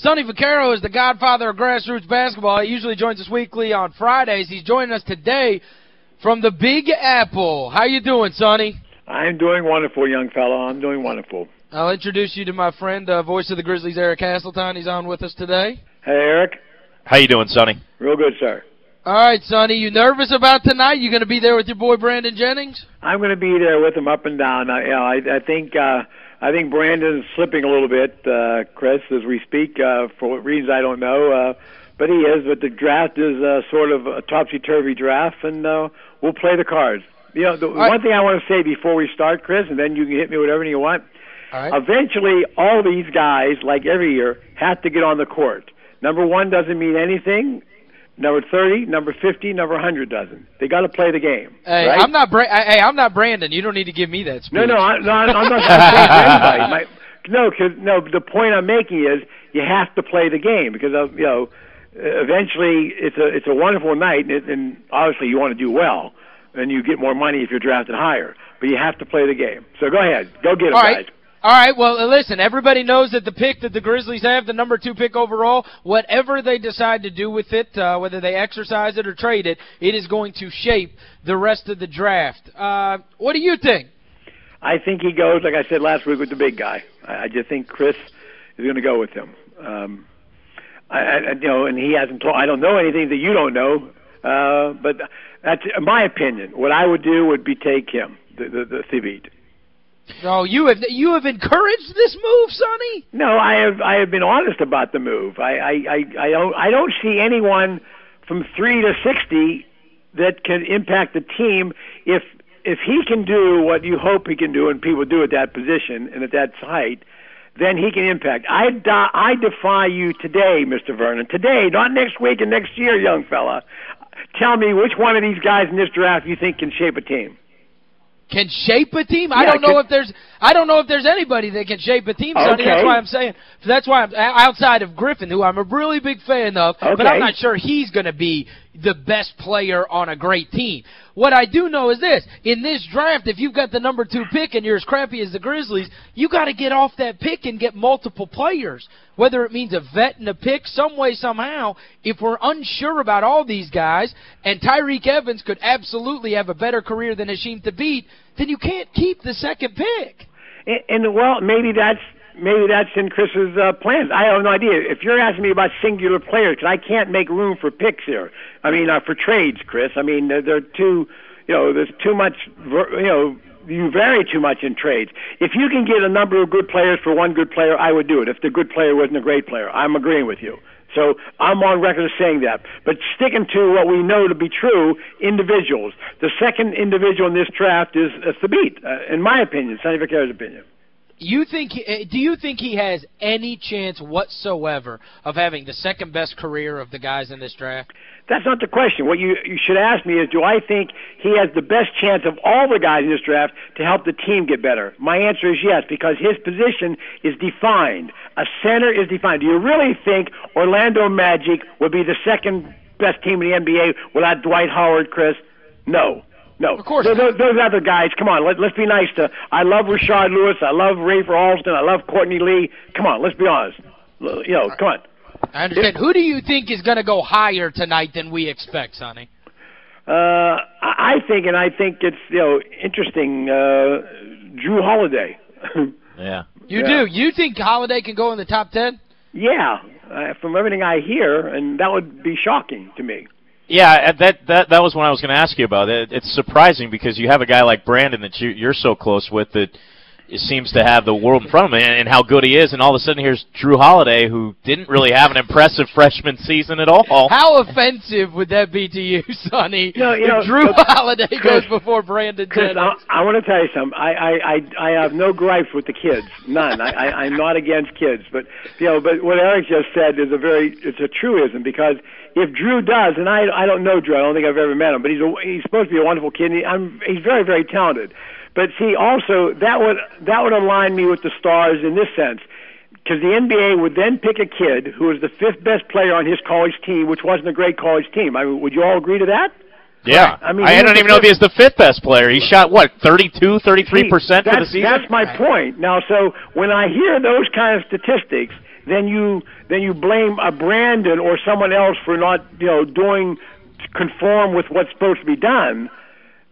Sonny Vaccaro is the godfather of grassroots basketball. He usually joins us weekly on Fridays. He's joining us today from the Big Apple. How you doing, Sonny? I'm doing wonderful, young fellow. I'm doing wonderful. I'll introduce you to my friend, uh, voice of the Grizzlies, Eric Hasseltine. He's on with us today. Hey, Eric. How you doing, Sonny? Real good, sir. All right, Sonny, you nervous about tonight? You going to be there with your boy Brandon Jennings? I'm going to be there with him up and down. I, you know, I, I think uh, I think Brandon's slipping a little bit, uh, Chris, as we speak, uh, for what reasons I don't know. Uh, but he is. But the draft is uh, sort of a topsy-turvy draft, and uh, we'll play the cards. You know, the right. one thing I want to say before we start, Chris, and then you can hit me with whatever you want. All right. Eventually, all these guys, like every year, have to get on the court. Number one doesn't mean anything. Number 30, number 50, number 100 doesn't. They got to play the game. Hey, right? I'm not Bra hey, I'm not Brandon. You don't need to give me that speech. No, no, I, no I'm not saying anybody. My, no, cause, no, the point I'm making is you have to play the game because, of, you know, eventually it's a it's a wonderful night, and, it, and obviously you want to do well, and you get more money if you're drafted higher. But you have to play the game. So go ahead. Go get them, All right. guys. All right, well, uh, listen, everybody knows that the pick that the Grizzlies have, the number two pick overall, whatever they decide to do with it, uh, whether they exercise it or trade it, it is going to shape the rest of the draft. Uh, what do you think? I think he goes, like I said last week, with the big guy. I, I just think Chris is going to go with him. Um, I, I, you know, and he hasn't told. I don't know anything that you don't know, uh, but that's my opinion. What I would do would be take him, the the, the Thabeet. Oh, you have you have encouraged this move, Sonny? No, I have I have been honest about the move. I I I, I don't I don't see anyone from three to sixty that can impact the team if if he can do what you hope he can do and people do at that position and at that height, then he can impact. I di- I defy you today, Mr. Vernon. Today, not next week and next year, young fella. Tell me which one of these guys in this draft you think can shape a team. Can shape a team? I don't know if there's I don't know if there's anybody that can shape a team, Sonny. That's why I'm saying that's why I'm outside of Griffin, who I'm a really big fan of, but I'm not sure he's going to be the best player on a great team. What I do know is this, in this draft, if you've got the number two pick and you're as crappy as the Grizzlies, you got to get off that pick and get multiple players. Whether it means a vet and a pick, some way, somehow, if we're unsure about all these guys, and Tyreke Evans could absolutely have a better career than Hasheem Thabeet, then you can't keep the second pick. And, and well, maybe that's maybe that's in Chris's uh, plans. I have no idea. If you're asking me about singular players, 'cause I can't make room for picks here. I mean, uh, for trades, Chris. I mean, they're, they're too, you know, there's too much, you know. You vary too much in trades. If you can get a number of good players for one good player, I would do it. If the good player wasn't a great player, I'm agreeing with you. So I'm on record as saying that. But sticking to what we know to be true, individuals. The second individual in this draft is uh, Thabeet, uh, in my opinion, Sonny Vaccaro's opinion. You think eh, do you think he has any chance whatsoever of having the second best career of the guys in this draft? That's not the question. What you, you should ask me is, do I think he has the best chance of all the guys in this draft to help the team get better? My answer is yes, because his position is defined. A center is defined. Do you really think Orlando Magic would be the second best team in the NBA without Dwight Howard, Chris? No. No. Of course Those, not. those other guys, come on, let, let's be nice to. I love Rashard Lewis. I love Rafer Alston. I love Courtney Lee. Come on, let's be honest. You know, come on. I understand. Who do you think is going to go higher tonight than we expect, Sonny? Uh, I I think, and I think it's you know interesting. Uh, Jrue Holiday. Yeah. You Yeah. do. You think Holiday can go in the top 10? yeah, uh, from everything I hear, and that would be shocking to me. Yeah, that that that was what I was going to ask you about. It, it's surprising because you have a guy like Brandon that you, you're so close with that seems to have the world in front of him and, and how good he is, and all of a sudden here's Jrue Holiday who didn't really have an impressive freshman season at all. How offensive would that be to you, Sonny, No, you if know, Jrue look, Holiday Chris- goes before Brandon Chris, Jennings? I, I want to tell you something. I, I, I, I have no gripes with the kids, none. I, I, I'm not against kids, but you know, but what Eric just said is a very, it's a truism because if Jrue does, and I, I don't know Jrue, I don't think I've ever met him, but he's a, he's supposed to be a wonderful kid. And he, I'm, he's very, very talented. But see, also that would that would align me with the stars in this sense. Because the NBA would then pick a kid who was the fifth best player on his college team, which wasn't a great college team. I mean, would you all agree to that? Yeah. I mean, I don't even know if he's the fifth best player. He shot, what, 32, 33% for the season? That's my point. Now, so when I hear those kind of statistics, then you then you blame a Brandon or someone else for not you know doing conform with what's supposed to be done.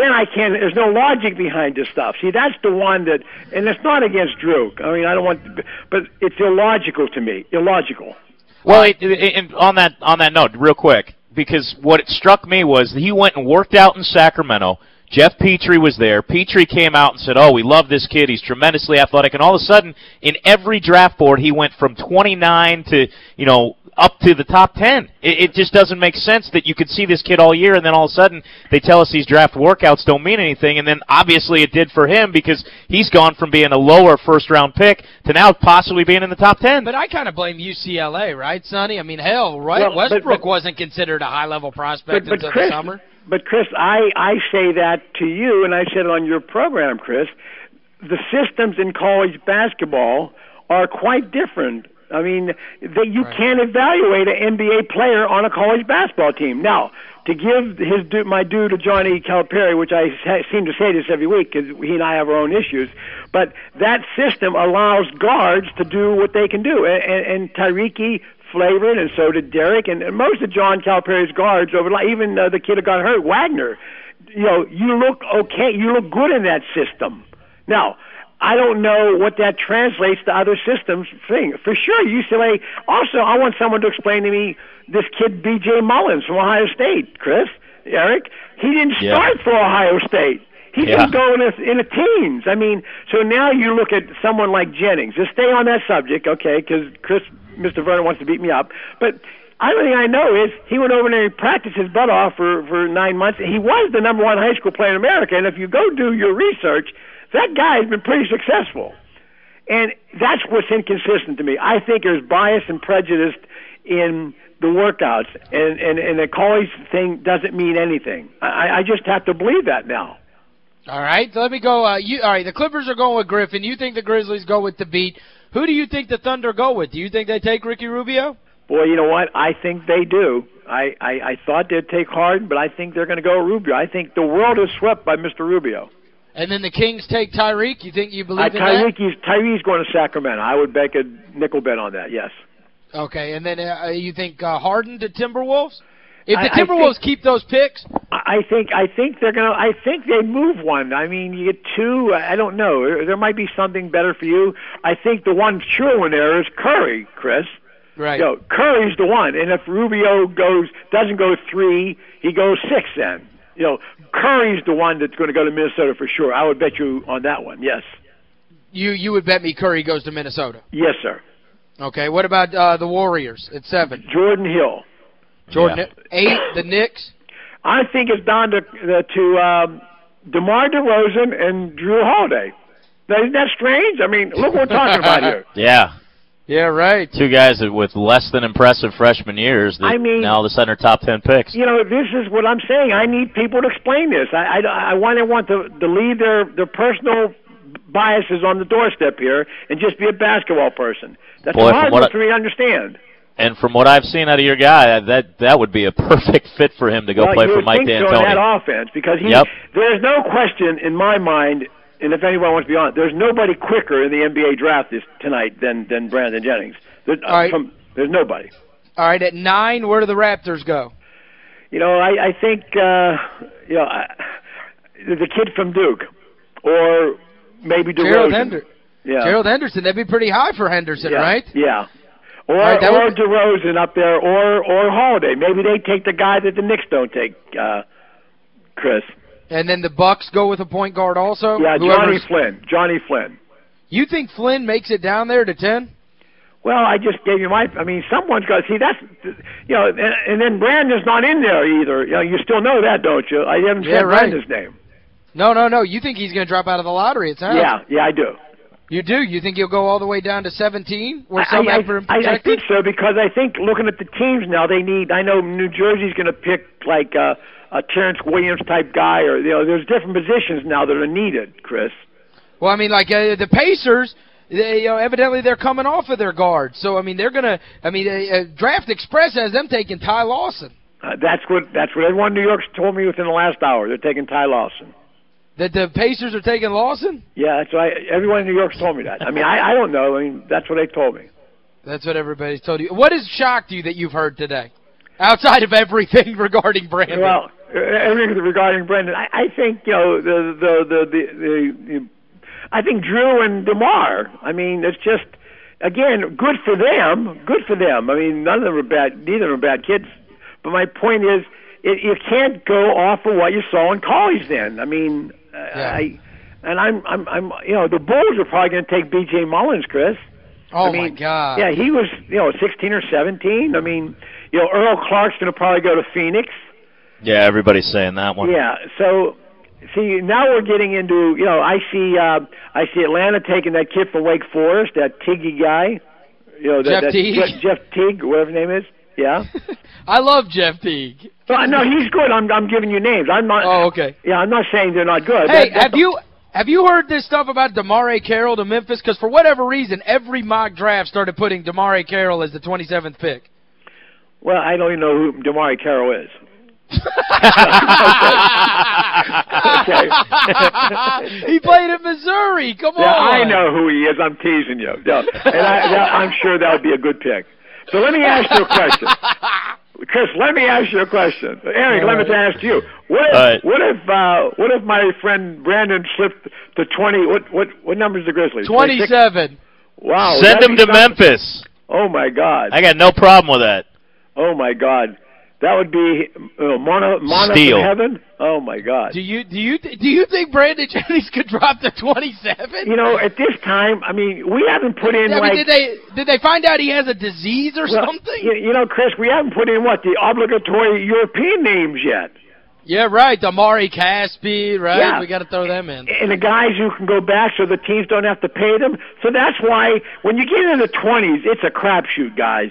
Then I can't. There's no logic behind this stuff. See, that's the one that, and it's not against Jrue. I mean, I don't want, but it's illogical to me. Illogical. Well, it, it, on that on that note, real quick, because what it struck me was he went and worked out in Sacramento. Geoff Petrie was there. Petrie came out and said, oh, we love this kid. He's tremendously athletic. And all of a sudden, in every draft board, he went from 29 to, you know, up to the top 10. It, it just doesn't make sense that you could see this kid all year, and then all of a sudden they tell us these draft workouts don't mean anything, and then obviously it did for him because he's gone from being a lower first-round pick to now possibly being in the top 10. But I kind of blame UCLA, right, Sonny? I mean, hell, right? Well, Westbrook but, but, wasn't considered a high-level prospect but, until Chris, the summer. But Chris, I I say that to you, and I said it on your program, Chris. The systems in college basketball are quite different. I mean, that you right. can't evaluate an NBA player on a college basketball team. Now, to give his due, my due to Johnny Calipari, which I ha- seem to say this every week because he and I have our own issues, but that system allows guards to do what they can do, and, and, and Tyreke flavored, and so did Derrick, and, and most of John Calipari's guards over, even uh, the kid who got hurt, Wagner. You know, you look okay, you look good in that system. Now, I don't know what that translates to other systems thing. For sure, UCLA. Also, I want someone to explain to me this kid B.J. Mullens from Ohio State, Chris, Eric. He didn't start yeah. for Ohio State. He yeah. didn't go in the, in the teens. I mean, so now you look at someone like Jennings. Just stay on that subject, okay? Because Chris Mr. Vernon wants to beat me up. But the only thing I know is he went over there and practiced his butt off for, for nine months. He was the number one high school player in America. And if you go do your research, that guy has been pretty successful. And that's what's inconsistent to me. I think there's bias and prejudice in the workouts, and, and, and the college thing doesn't mean anything. I, I just have to believe that now. All right, so let me go. Uh, you, all right, the Clippers are going with Griffin. You think the Grizzlies go with Thabeet. Who do you think the Thunder go with? Do you think they take Ricky Rubio? Boy, you know what? I think they do. I, I, I thought they'd take Harden, but I think they're going to go Rubio. I think the world is swept by Mr. Rubio. And then the Kings take Tyreke. You think you believe uh, in Tyreke, that? He's, Tyreke's going to Sacramento. I would bet a nickel bet on that, yes. Okay, and then uh, you think uh, Harden to Timberwolves? If the Timberwolves think, keep those picks, I think I think they're gonna. I think they move one. I mean, you get two. I don't know. There might be something better for you. I think the one true one there is Curry, Chris. Right. You know, Curry's the one, and if Rubio goes doesn't go three, he goes six. Then you know, Curry's the one that's going to go to Minnesota for sure. I would bet you on that one. Yes. You you would bet me Curry goes to Minnesota. Yes, sir. Okay. What about uh, the Warriors at seven? Jordan Hill. Jordan yeah. eight. The Knicks. I think it's down to uh, to um, DeMar DeRozan and Jrue Holiday. Isn't that strange? I mean, look what we're talking about here. Yeah. Yeah, right. Two guys with less than impressive freshman years that I mean, now all of a sudden are top 10 picks. You know, this is what I'm saying. I need people to explain this. I, I, I want to want to, to leave their, their personal biases on the doorstep here and just be a basketball person. That's Boy, hard for me to understand. And from what I've seen out of your guy, that that would be a perfect fit for him to go well, play for Mike D'Antoni. So in that offense because he yep. there's no question in my mind and if anyone wants to be on, there's nobody quicker in the NBA draft this tonight than than Brandon Jennings. There's, uh, right. from, there's nobody. All right, at 9, where do the Raptors go? You know, I I think uh you know, I, the kid from Duke or maybe DeRozan. Gerald Henderson. Yeah. Gerald Henderson, that'd be pretty high for Henderson, yeah. right? Yeah. Or right, or would... DeRozan up there, or or Holiday. Maybe they take the guy that the Knicks don't take, uh, Chris. And then the Bucks go with a point guard also? Yeah, Jonny Flynn. Jonny Flynn. You think Flynn makes it down there to 10? Well, I just gave you my. I mean, someone's got. See, that's you know, and, and then Brandon's not in there either. You know, you still know that, don't you? I haven't yeah, said right. Brandon's name. No, no, no. You think he's going to drop out of the lottery? It sounds. Yeah, yeah, I do. You do? You think he'll go all the way down to 17? Or some I, I, I, I think so because I think looking at the teams now, they need. I know New Jersey's going to pick like uh, a Terrence Williams type guy, or you know, there's different positions now that are needed. Chris. Well, I mean, like uh, the Pacers. They, you know, evidently they're coming off of their guard. So, I mean, they're going to, I mean, uh, uh, Draft Express has them taking Ty Lawson. Uh, that's what that's what everyone in New York's told me within the last hour. They're taking Ty Lawson. That the Pacers are taking Lawson? Yeah, that's right. Everyone in New York's told me that. I mean, I, I don't know. I mean, that's what they told me. That's what everybody's told you. What has shocked you that you've heard today? Outside of everything regarding Brandon. Well, everything regarding Brendan, I, I think you know the the the the, the, the I think Jrue and Demar. I mean, it's just again good for them. Good for them. I mean, none of them are bad. Neither of them are bad kids. But my point is, it, you can't go off of what you saw in college. Then, I mean, Yeah. I and I'm I'm I'm you know the Bulls are probably going to take B.J. Mullens, Chris. oh, I mean, my God. Yeah, he was you know 16 or 17. I mean, you know Earl Clark's going to probably go to Phoenix. Yeah, everybody's saying that one. Yeah. So, see, now we're getting into you know I see uh, I see Atlanta taking that kid from Wake Forest, that Tiggy guy. You know, that, Jeff that Teague? Jeff, Jeff Teague, whatever his name is. Yeah. I love Jeff Teague. well, no, he's good. I'm I'm giving you names. I'm not. Oh, okay. Yeah, I'm not saying they're not good. Hey, That- have you have you heard this stuff about DeMarre Carroll to Memphis? Because for whatever reason, every mock draft started putting DeMarre Carroll as the 27th pick. Well, I don't even know who DeMarre Carroll is. He played in Missouri. Come Yeah, on. I know who he is. I'm teasing you. Yeah. And I, that, I'm sure that would be a good pick. So let me ask you a question. Chris, let me ask you a question. Eric, let me ask you. What if, All right. what if, uh, what if my friend Brandon slipped to 20, what, what, what number is the Grizzlies? 26? 27. Wow. Send that'd him to something. Memphis. Oh my God. I got no problem with that. Oh my God. That would be uh, Mona, Mona Steal. from heaven. Oh my God. Do you do you do you think Brandon Jennings could drop to 27? You know, at this time, I mean, we haven't put in I mean, like did they did they find out he has a disease or Well, something? You, you know, Chris, we haven't put in what the obligatory European names yet, Yeah, right. Damari Casspi, right? Yeah. We got to throw them in. and the guys who can go back so the teams don't have to pay them. So that's why when you get in the twenties, it's a crapshoot, guys.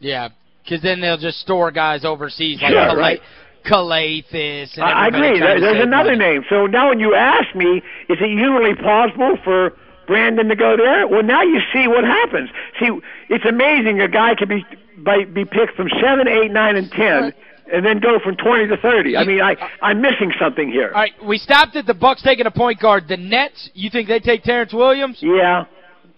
Yeah, because then they'll just store guys overseas like Sure, Cala- right. Calathes. And I, I agree. There, there's another money. name. So now when you ask me, is it humanly possible for Brandon to go there? Well, now you see what happens. See, it's amazing a guy can be by, be picked from seven, eight, nine, and ten. And then go from twenty to thirty. I mean, I I'm missing something here. All right, we stopped at the Bucks taking a point guard. The Nets, you think they take Terrence Williams? Yeah.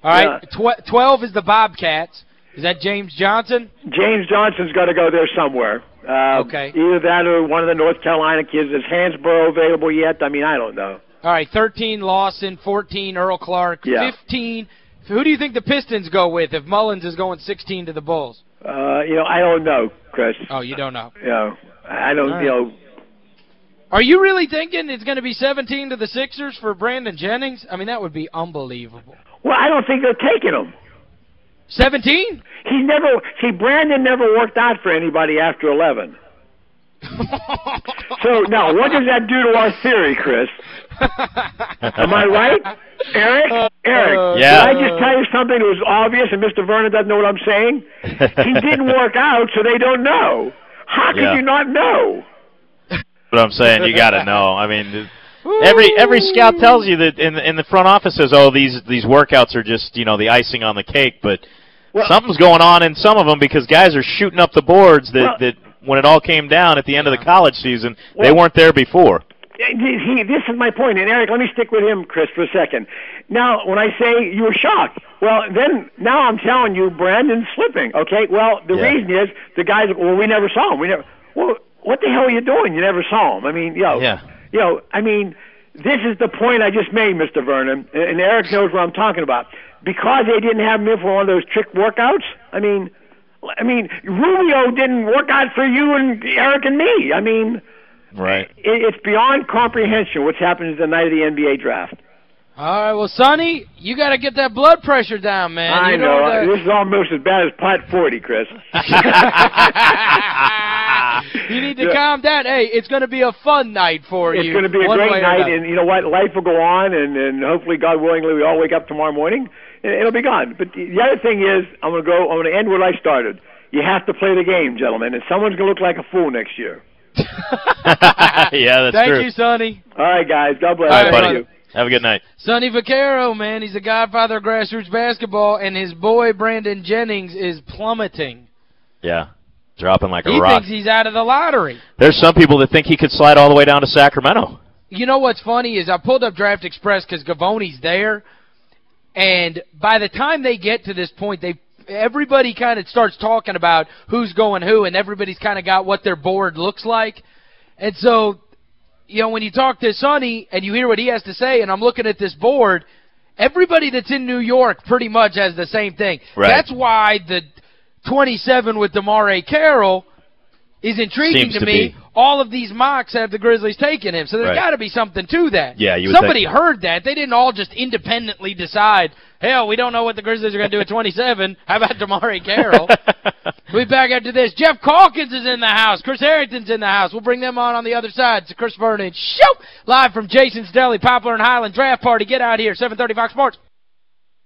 All right, tw 12 is the Bobcats. Is that James Johnson? James Johnson's got to go there somewhere. Uh, Okay. Either that or one of the North Carolina kids. Is Hansbrough available yet? I mean, I don't know. All right, 13 Lawson, 14 Earl Clark, Yeah. 15. Who do you think the Pistons go with if Mullens is going 16 to the Bulls? Uh, you know, I don't know, Chris. Oh, you don't know. You know, I don't. All You know, Are you really thinking it's going to be 17 to the Sixers for Brandon Jennings? I mean, that would be unbelievable. well, I don't think they're taking him. 17? He's never. See, Brandon never worked out for anybody after eleven. So now, what does that do to our theory, Chris? Am I right, Eric? Eric, Yeah. did I just tell you something that was obvious and Mr. Vernon doesn't know what I'm saying? he didn't work out, so they don't know. How could Yeah. you not know? But I'm saying you got to know. I mean, th- every every scout tells you that in the, in the front office says, "Oh, these these workouts are just you know the icing on the cake," but Well- something's going on in some of them because guys are shooting up the boards that Well- that when it all came down at the end of the college season, they weren't there before. He, this is my point, and Eric, let me stick with him, Chris, for a second. Now, when I say you were shocked, well, then now I'm telling you, Brandon's slipping. Okay, well, the Yeah. reason is the guys. Well, we never saw him. We never. Well, what the hell are you doing? You never saw him. I mean, yo, Yeah. You know, I mean, this is the point I just made, Mr. Vernon, and, and Eric knows what I'm talking about. Because they didn't have him in for one of those trick workouts. I mean, I mean, Rubio didn't work out for you and Eric and me. I mean Right. it, it's beyond comprehension what's happening the night of the NBA draft. All right, well, Sonny, you got to get that blood pressure down, man. I you know. don't, uh, This is almost as bad as Pot 40, Chris. you need to Yeah. calm down. Hey, it's going to be a fun night for it's you. It's going to be a one great night, and you know what? Life will go on, and, and hopefully, God willingly, we all wake up tomorrow morning, and it'll be gone. But the the other thing is, I'm going to go. I'm going to end where I started. You have to play the game, gentlemen, and someone's going to look like a fool next year. yeah, that's Thank true. you, Sonny. All right, guys. God bless. All right, All right, buddy. Thank you. Have a good night. Sonny Vaccaro, man, he's the godfather of grassroots basketball, and his boy Brandon Jennings is plummeting. Yeah. Dropping like a He rock. thinks he's out of the lottery. There's some people that think he could slide all the way down to Sacramento. You know what's funny is I pulled up Draft Express because Givony's there, and by the time they get to this point, they everybody kind of starts talking about who's going who, and everybody's kind of got what their board looks like. And so, you know, when you talk to Sonny and you hear what he has to say, and I'm looking at this board, everybody that's in New York pretty much has the same thing. Right. That's why the 27 with DeMarre Carroll is intriguing to, to me. be. All of these mocks have the Grizzlies taking him. So there's Right. got to be something to that. Yeah, you Somebody heard that. They didn't all just independently decide, hell, we don't know what the Grizzlies are going to do at 27. How about DeMarre Carroll? we'll be back after this. Geoff Calkins is in the house. Chris Herrington's in the house. We'll bring them on on the other side. It's Chris Vernon Show. Live from Jason's Deli, Poplar and Highland Draft Party. Get out here. 730 Fox Sports.